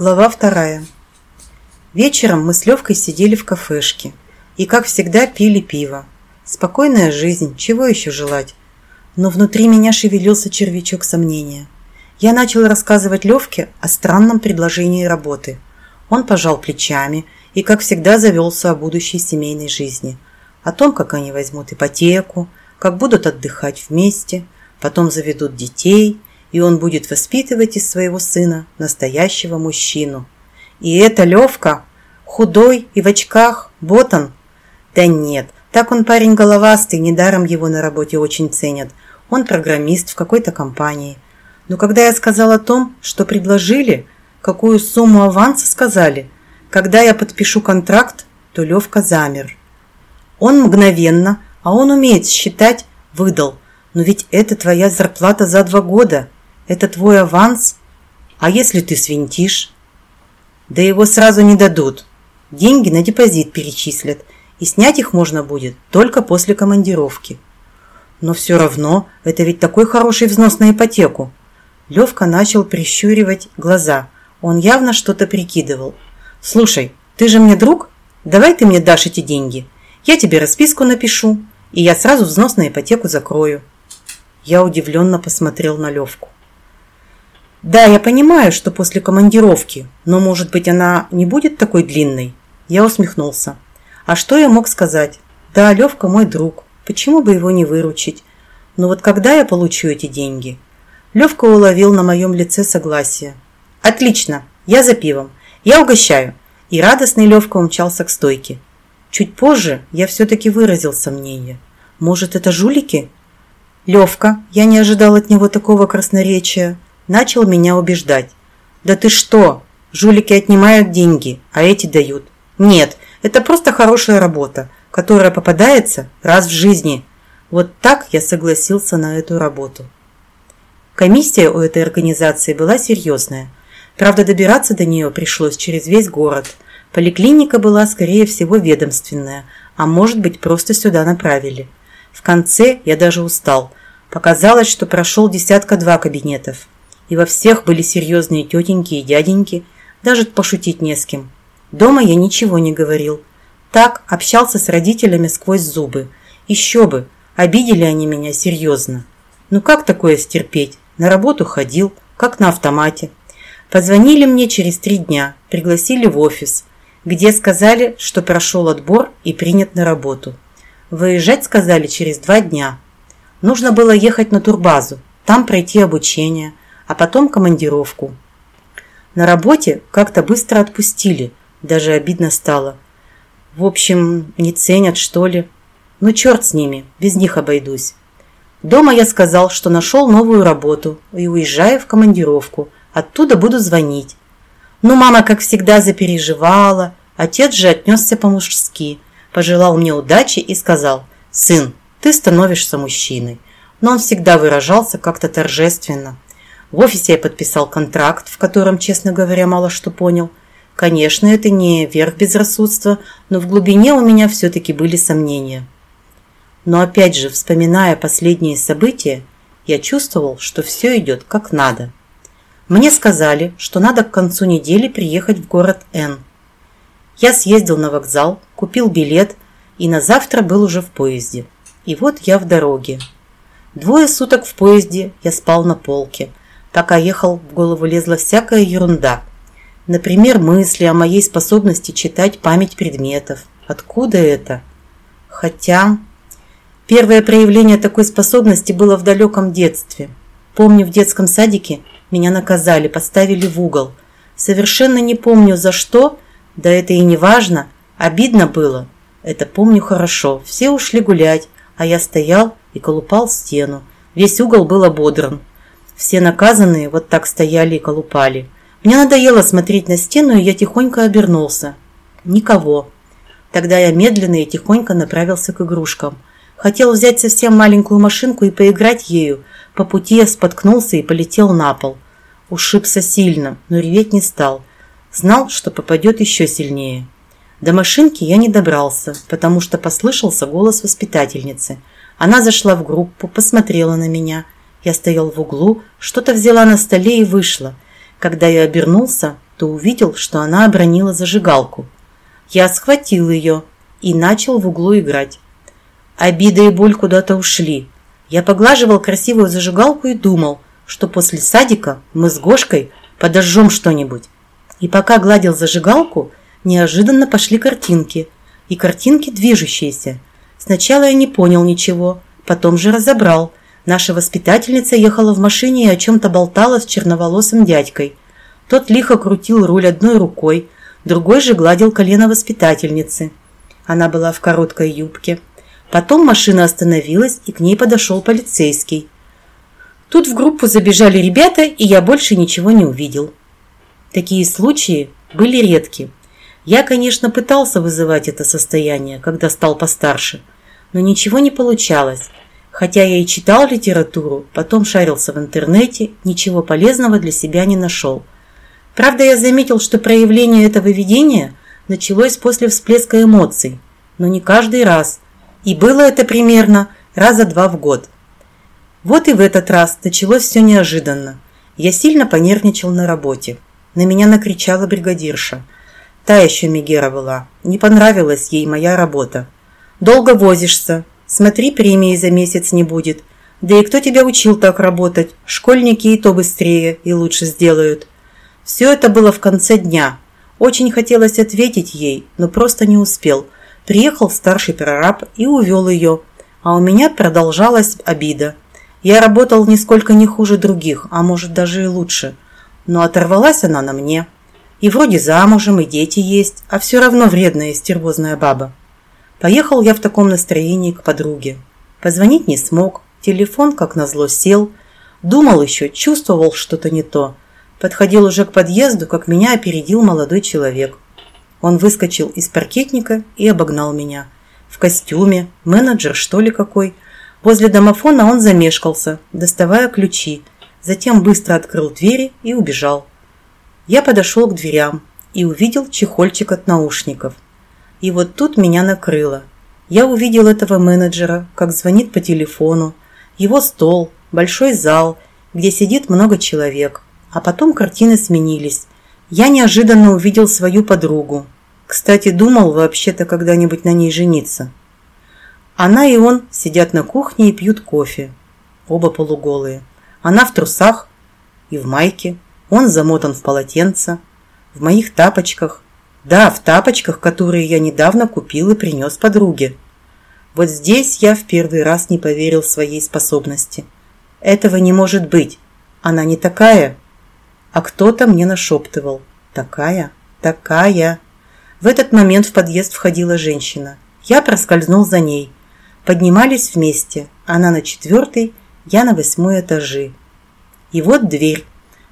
Глава вторая. Вечером мы с Левкой сидели в кафешке и, как всегда, пили пиво. Спокойная жизнь, чего еще желать? Но внутри меня шевелился червячок сомнения. Я начал рассказывать Левке о странном предложении работы. Он пожал плечами и, как всегда, завелся о будущей семейной жизни. О том, как они возьмут ипотеку, как будут отдыхать вместе, потом заведут детей – и он будет воспитывать из своего сына настоящего мужчину. И это Левка, худой и в очках, ботан? Да нет, так он парень головастый, недаром его на работе очень ценят. Он программист в какой-то компании. Но когда я сказал о том, что предложили, какую сумму аванса сказали, когда я подпишу контракт, то Левка замер. Он мгновенно, а он умеет считать, выдал. Но ведь это твоя зарплата за два года. Это твой аванс? А если ты свинтишь? Да его сразу не дадут. Деньги на депозит перечислят, и снять их можно будет только после командировки. Но все равно, это ведь такой хороший взнос на ипотеку. Левка начал прищуривать глаза. Он явно что-то прикидывал. «Слушай, ты же мне друг? Давай ты мне дашь эти деньги. Я тебе расписку напишу, и я сразу взнос на ипотеку закрою». Я удивленно посмотрел на Левку. Да, я понимаю, что после командировки, но, может быть, она не будет такой длинной? Я усмехнулся. А что я мог сказать? Да, Левка мой друг. Почему бы его не выручить? Но вот когда я получу эти деньги? Левка уловил на моем лице согласие. Отлично, я за пивом. Я угощаю. И радостный Левка умчался к стойке. Чуть позже я все-таки выразил сомнение. Может, это жулики? Левка, я не ожидал от него такого красноречия начал меня убеждать. «Да ты что? Жулики отнимают деньги, а эти дают. Нет, это просто хорошая работа, которая попадается раз в жизни». Вот так я согласился на эту работу. Комиссия у этой организации была серьезная. Правда, добираться до нее пришлось через весь город. Поликлиника была, скорее всего, ведомственная, а может быть, просто сюда направили. В конце я даже устал. Показалось, что прошел десятка-два кабинетов и во всех были серьезные тетеньки и дяденьки, даже пошутить не с кем. Дома я ничего не говорил. Так общался с родителями сквозь зубы. Еще бы, обидели они меня серьезно. Ну как такое стерпеть? На работу ходил, как на автомате. Позвонили мне через три дня, пригласили в офис, где сказали, что прошел отбор и принят на работу. Выезжать сказали через два дня. Нужно было ехать на турбазу, там пройти обучение – а потом командировку. На работе как-то быстро отпустили, даже обидно стало. В общем, не ценят, что ли. Ну, черт с ними, без них обойдусь. Дома я сказал, что нашел новую работу и уезжаю в командировку. Оттуда буду звонить. Ну, мама, как всегда, запереживала. Отец же отнесся по-мужски, пожелал мне удачи и сказал, «Сын, ты становишься мужчиной». Но он всегда выражался как-то торжественно. В офисе я подписал контракт, в котором, честно говоря, мало что понял. Конечно, это не верх безрассудства, но в глубине у меня все-таки были сомнения. Но опять же, вспоминая последние события, я чувствовал, что все идет как надо. Мне сказали, что надо к концу недели приехать в город Н. Я съездил на вокзал, купил билет и на завтра был уже в поезде. И вот я в дороге. Двое суток в поезде я спал на полке, Пока ехал, в голову лезла всякая ерунда. Например, мысли о моей способности читать память предметов. Откуда это? Хотя... Первое проявление такой способности было в далеком детстве. Помню, в детском садике меня наказали, поставили в угол. Совершенно не помню за что, да это и не важно. Обидно было. Это помню хорошо. Все ушли гулять, а я стоял и колупал стену. Весь угол был ободран. Все наказанные вот так стояли и колупали. Мне надоело смотреть на стену, и я тихонько обернулся. Никого. Тогда я медленно и тихонько направился к игрушкам. Хотел взять совсем маленькую машинку и поиграть ею. По пути я споткнулся и полетел на пол. Ушибся сильно, но реветь не стал. Знал, что попадет еще сильнее. До машинки я не добрался, потому что послышался голос воспитательницы. Она зашла в группу, посмотрела на меня – я стоял в углу, что-то взяла на столе и вышла. Когда я обернулся, то увидел, что она обронила зажигалку. Я схватил ее и начал в углу играть. Обида и боль куда-то ушли. Я поглаживал красивую зажигалку и думал, что после садика мы с Гошкой подожжем что-нибудь. И пока гладил зажигалку, неожиданно пошли картинки. И картинки движущиеся. Сначала я не понял ничего, потом же разобрал. Наша воспитательница ехала в машине и о чем-то болтала с черноволосым дядькой. Тот лихо крутил руль одной рукой, другой же гладил колено воспитательницы. Она была в короткой юбке. Потом машина остановилась, и к ней подошел полицейский. Тут в группу забежали ребята, и я больше ничего не увидел. Такие случаи были редки. Я, конечно, пытался вызывать это состояние, когда стал постарше, но ничего не получалось. Хотя я и читал литературу, потом шарился в интернете, ничего полезного для себя не нашел. Правда, я заметил, что проявление этого видения началось после всплеска эмоций, но не каждый раз. И было это примерно раза два в год. Вот и в этот раз началось все неожиданно. Я сильно понервничал на работе. На меня накричала бригадирша – Та еще Мегера была. Не понравилась ей моя работа. Долго возишься. Смотри, премии за месяц не будет. Да и кто тебя учил так работать? Школьники и то быстрее и лучше сделают. Все это было в конце дня. Очень хотелось ответить ей, но просто не успел. Приехал старший прораб и увел ее. А у меня продолжалась обида. Я работал нисколько не хуже других, а может даже и лучше. Но оторвалась она на мне. И вроде замужем, и дети есть, а все равно вредная и стервозная баба. Поехал я в таком настроении к подруге. Позвонить не смог, телефон, как назло, сел. Думал еще, чувствовал что-то не то. Подходил уже к подъезду, как меня опередил молодой человек. Он выскочил из паркетника и обогнал меня. В костюме, менеджер что ли какой. Возле домофона он замешкался, доставая ключи. Затем быстро открыл двери и убежал. Я подошел к дверям и увидел чехольчик от наушников. И вот тут меня накрыло. Я увидел этого менеджера, как звонит по телефону, его стол, большой зал, где сидит много человек. А потом картины сменились. Я неожиданно увидел свою подругу. Кстати, думал вообще-то когда-нибудь на ней жениться. Она и он сидят на кухне и пьют кофе. Оба полуголые. Она в трусах и в майке. Он замотан в полотенце, в моих тапочках. Да, в тапочках, которые я недавно купил и принес подруге. Вот здесь я в первый раз не поверил своей способности. Этого не может быть. Она не такая. А кто-то мне нашептывал. Такая, такая. В этот момент в подъезд входила женщина. Я проскользнул за ней. Поднимались вместе. Она на четвертый, я на восьмой этажи. И вот дверь.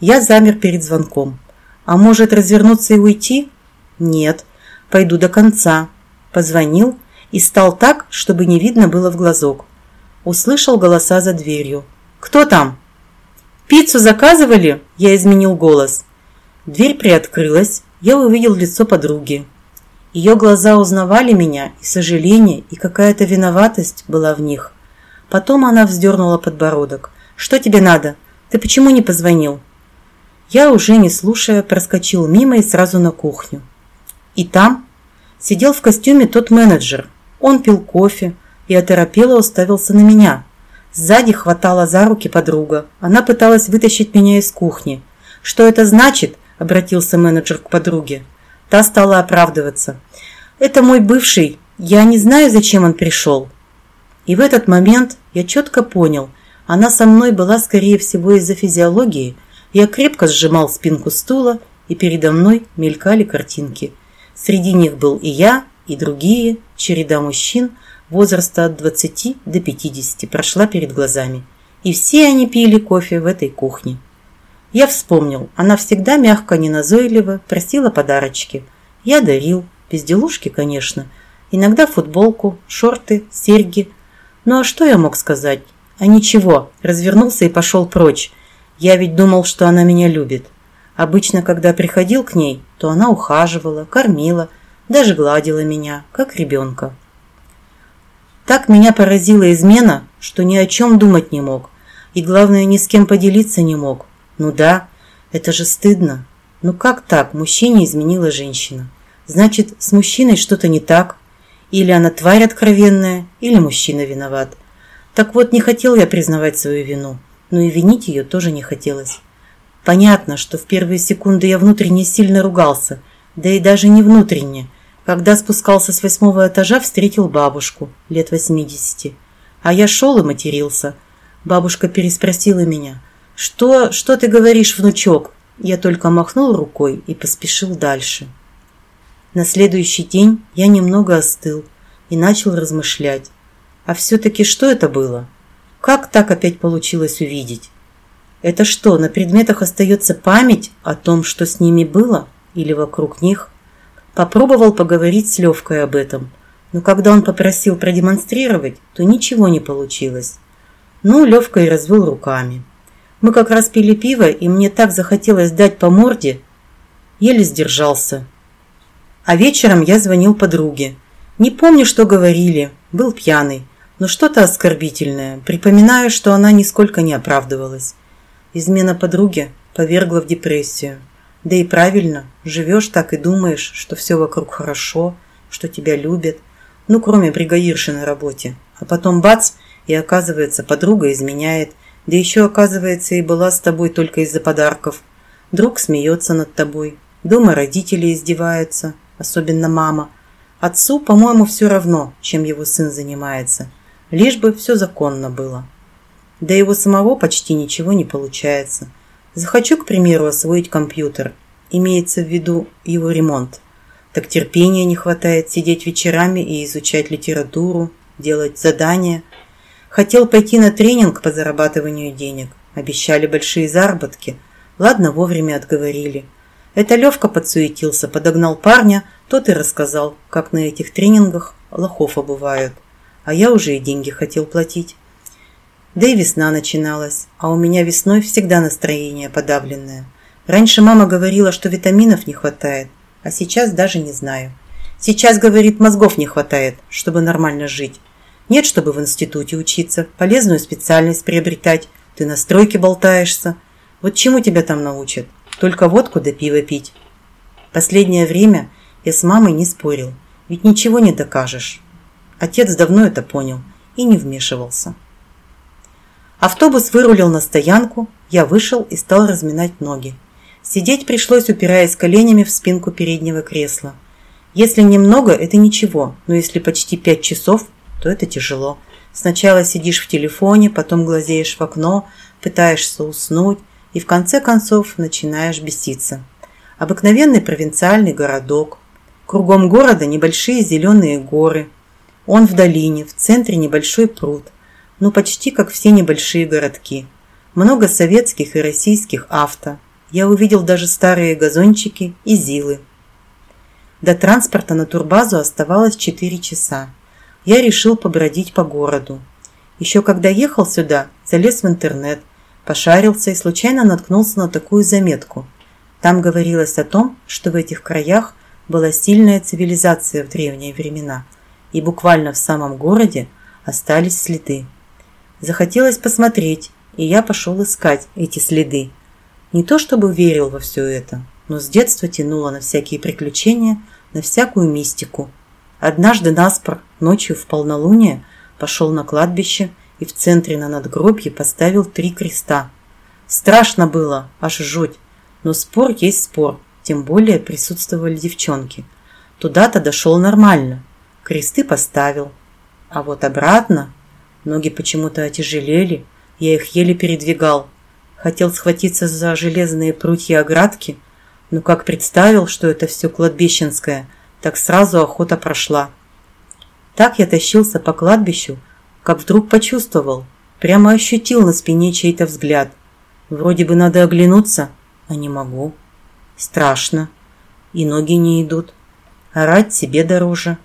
Я замер перед звонком. А может развернуться и уйти? Нет, пойду до конца. Позвонил и стал так, чтобы не видно было в глазок. Услышал голоса за дверью. «Кто там?» «Пиццу заказывали?» Я изменил голос. Дверь приоткрылась, я увидел лицо подруги. Ее глаза узнавали меня, и сожаление, и какая-то виноватость была в них. Потом она вздернула подбородок. «Что тебе надо? Ты почему не позвонил?» Я, уже не слушая, проскочил мимо и сразу на кухню. И там сидел в костюме тот менеджер. Он пил кофе и оторопело уставился на меня. Сзади хватала за руки подруга. Она пыталась вытащить меня из кухни. «Что это значит?» – обратился менеджер к подруге. Та стала оправдываться. «Это мой бывший. Я не знаю, зачем он пришел». И в этот момент я четко понял, она со мной была, скорее всего, из-за физиологии – я крепко сжимал спинку стула, и передо мной мелькали картинки. Среди них был и я, и другие, череда мужчин возраста от 20 до 50 прошла перед глазами. И все они пили кофе в этой кухне. Я вспомнил, она всегда мягко, неназойливо просила подарочки. Я дарил, безделушки, конечно, иногда футболку, шорты, серьги. Ну а что я мог сказать? А ничего, развернулся и пошел прочь, я ведь думал, что она меня любит. Обычно, когда приходил к ней, то она ухаживала, кормила, даже гладила меня, как ребенка. Так меня поразила измена, что ни о чем думать не мог. И главное, ни с кем поделиться не мог. Ну да, это же стыдно. Ну как так? Мужчине изменила женщина. Значит, с мужчиной что-то не так. Или она тварь откровенная, или мужчина виноват. Так вот, не хотел я признавать свою вину, но и винить ее тоже не хотелось. Понятно, что в первые секунды я внутренне сильно ругался, да и даже не внутренне. Когда спускался с восьмого этажа, встретил бабушку, лет восьмидесяти. А я шел и матерился. Бабушка переспросила меня. «Что, что ты говоришь, внучок?» Я только махнул рукой и поспешил дальше. На следующий день я немного остыл и начал размышлять. А все-таки что это было? Как так опять получилось увидеть? Это что, на предметах остается память о том, что с ними было или вокруг них? Попробовал поговорить с Левкой об этом, но когда он попросил продемонстрировать, то ничего не получилось. Ну, Левка и развел руками. Мы как раз пили пиво, и мне так захотелось дать по морде, еле сдержался. А вечером я звонил подруге. Не помню, что говорили, был пьяный, но что-то оскорбительное. Припоминаю, что она нисколько не оправдывалась. Измена подруги повергла в депрессию. Да и правильно, живешь так и думаешь, что все вокруг хорошо, что тебя любят. Ну, кроме бригадирши на работе. А потом бац, и оказывается, подруга изменяет. Да еще, оказывается, и была с тобой только из-за подарков. Друг смеется над тобой. Дома родители издеваются, особенно мама. Отцу, по-моему, все равно, чем его сын занимается. Лишь бы все законно было. Да его самого почти ничего не получается. Захочу, к примеру, освоить компьютер. Имеется в виду его ремонт. Так терпения не хватает сидеть вечерами и изучать литературу, делать задания. Хотел пойти на тренинг по зарабатыванию денег. Обещали большие заработки. Ладно, вовремя отговорили. Это Левка подсуетился, подогнал парня, тот и рассказал, как на этих тренингах лохов обувают. А я уже и деньги хотел платить. Да и весна начиналась, а у меня весной всегда настроение подавленное. Раньше мама говорила, что витаминов не хватает, а сейчас даже не знаю. Сейчас, говорит, мозгов не хватает, чтобы нормально жить. Нет, чтобы в институте учиться, полезную специальность приобретать. Ты на стройке болтаешься. Вот чему тебя там научат? Только водку да пиво пить. Последнее время я с мамой не спорил, ведь ничего не докажешь. Отец давно это понял и не вмешивался. Автобус вырулил на стоянку, я вышел и стал разминать ноги. Сидеть пришлось, упираясь коленями в спинку переднего кресла. Если немного, это ничего, но если почти пять часов, то это тяжело. Сначала сидишь в телефоне, потом глазеешь в окно, пытаешься уснуть и в конце концов начинаешь беситься. Обыкновенный провинциальный городок. Кругом города небольшие зеленые горы. Он в долине, в центре небольшой пруд – ну почти как все небольшие городки. Много советских и российских авто. Я увидел даже старые газончики и зилы. До транспорта на турбазу оставалось 4 часа. Я решил побродить по городу. Еще когда ехал сюда, залез в интернет, пошарился и случайно наткнулся на такую заметку. Там говорилось о том, что в этих краях была сильная цивилизация в древние времена, и буквально в самом городе остались следы. Захотелось посмотреть, и я пошел искать эти следы. Не то чтобы верил во все это, но с детства тянуло на всякие приключения, на всякую мистику. Однажды наспор ночью в полнолуние пошел на кладбище и в центре на надгробье поставил три креста. Страшно было, аж жуть, но спор есть спор, тем более присутствовали девчонки. Туда-то дошел нормально, кресты поставил, а вот обратно Ноги почему-то отяжелели, я их еле передвигал. Хотел схватиться за железные прутья оградки, но как представил, что это все кладбищенское, так сразу охота прошла. Так я тащился по кладбищу, как вдруг почувствовал, прямо ощутил на спине чей-то взгляд. Вроде бы надо оглянуться, а не могу. Страшно. И ноги не идут. Орать себе дороже.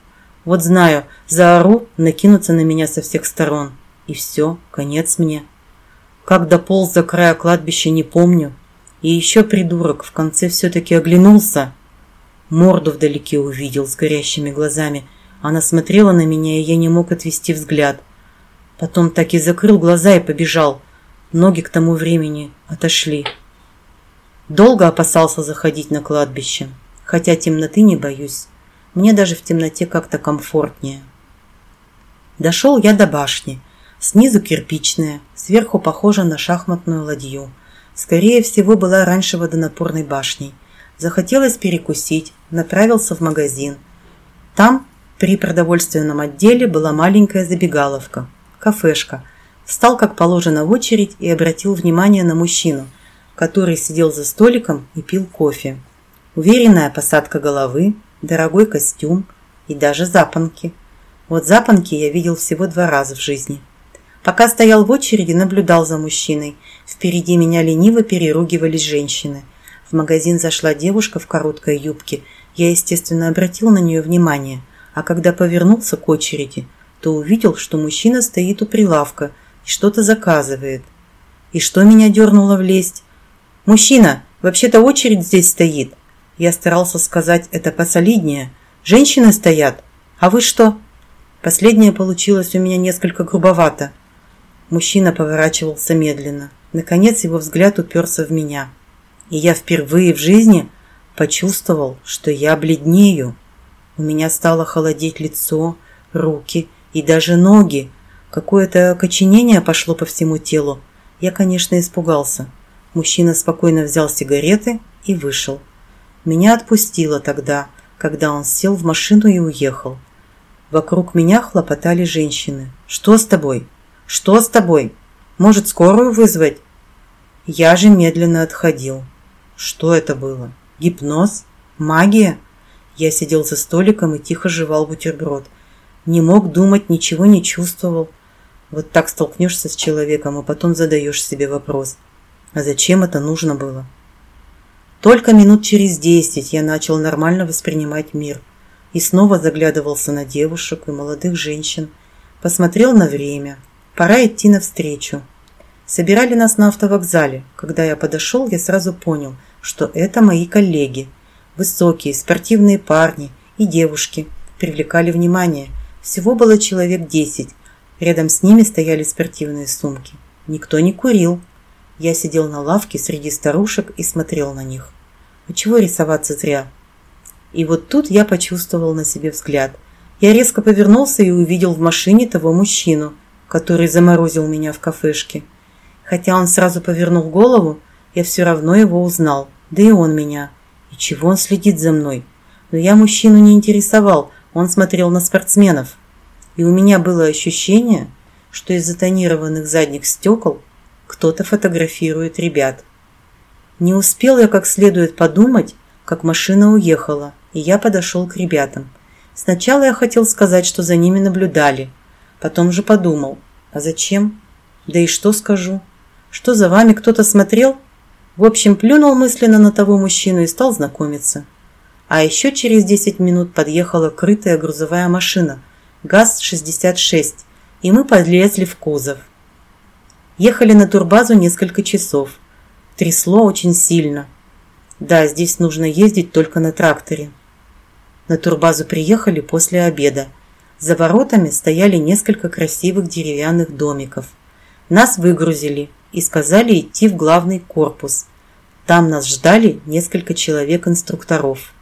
Вот знаю, заору, накинутся на меня со всех сторон. И все, конец мне. Как дополз до края кладбища, не помню. И еще придурок в конце все-таки оглянулся. Морду вдалеке увидел с горящими глазами. Она смотрела на меня, и я не мог отвести взгляд. Потом так и закрыл глаза и побежал. Ноги к тому времени отошли. Долго опасался заходить на кладбище, хотя темноты не боюсь. Мне даже в темноте как-то комфортнее. Дошел я до башни. Снизу кирпичная, сверху похожа на шахматную ладью. Скорее всего, была раньше водонапорной башней. Захотелось перекусить, направился в магазин. Там, при продовольственном отделе, была маленькая забегаловка, кафешка. Встал, как положено, в очередь и обратил внимание на мужчину, который сидел за столиком и пил кофе. Уверенная посадка головы, дорогой костюм и даже запонки. Вот запонки я видел всего два раза в жизни. Пока стоял в очереди, наблюдал за мужчиной. Впереди меня лениво переругивались женщины. В магазин зашла девушка в короткой юбке. Я, естественно, обратил на нее внимание. А когда повернулся к очереди, то увидел, что мужчина стоит у прилавка и что-то заказывает. И что меня дернуло влезть? «Мужчина, вообще-то очередь здесь стоит!» Я старался сказать это посолиднее. «Женщины стоят! А вы что?» Последнее получилось у меня несколько грубовато – Мужчина поворачивался медленно. Наконец его взгляд уперся в меня. И я впервые в жизни почувствовал, что я бледнею. У меня стало холодеть лицо, руки и даже ноги. Какое-то окоченение пошло по всему телу. Я, конечно, испугался. Мужчина спокойно взял сигареты и вышел. Меня отпустило тогда, когда он сел в машину и уехал. Вокруг меня хлопотали женщины. «Что с тобой?» «Что с тобой? Может, скорую вызвать?» Я же медленно отходил. Что это было? Гипноз? Магия? Я сидел за столиком и тихо жевал бутерброд. Не мог думать, ничего не чувствовал. Вот так столкнешься с человеком, а потом задаешь себе вопрос. А зачем это нужно было? Только минут через десять я начал нормально воспринимать мир. И снова заглядывался на девушек и молодых женщин. Посмотрел на время. Пора идти навстречу. Собирали нас на автовокзале. Когда я подошел, я сразу понял, что это мои коллеги. Высокие, спортивные парни и девушки привлекали внимание. Всего было человек десять. Рядом с ними стояли спортивные сумки. Никто не курил. Я сидел на лавке среди старушек и смотрел на них. А чего рисоваться зря? И вот тут я почувствовал на себе взгляд. Я резко повернулся и увидел в машине того мужчину – который заморозил меня в кафешке. Хотя он сразу повернул голову, я все равно его узнал, да и он меня. И чего он следит за мной? Но я мужчину не интересовал, он смотрел на спортсменов. И у меня было ощущение, что из затонированных задних стекол кто-то фотографирует ребят. Не успел я как следует подумать, как машина уехала, и я подошел к ребятам. Сначала я хотел сказать, что за ними наблюдали, Потом же подумал, а зачем? Да и что скажу? Что за вами кто-то смотрел? В общем, плюнул мысленно на того мужчину и стал знакомиться. А еще через 10 минут подъехала крытая грузовая машина ГАЗ-66, и мы подлезли в кузов. Ехали на турбазу несколько часов. Трясло очень сильно. Да, здесь нужно ездить только на тракторе. На турбазу приехали после обеда – за воротами стояли несколько красивых деревянных домиков. Нас выгрузили и сказали идти в главный корпус. Там нас ждали несколько человек-инструкторов.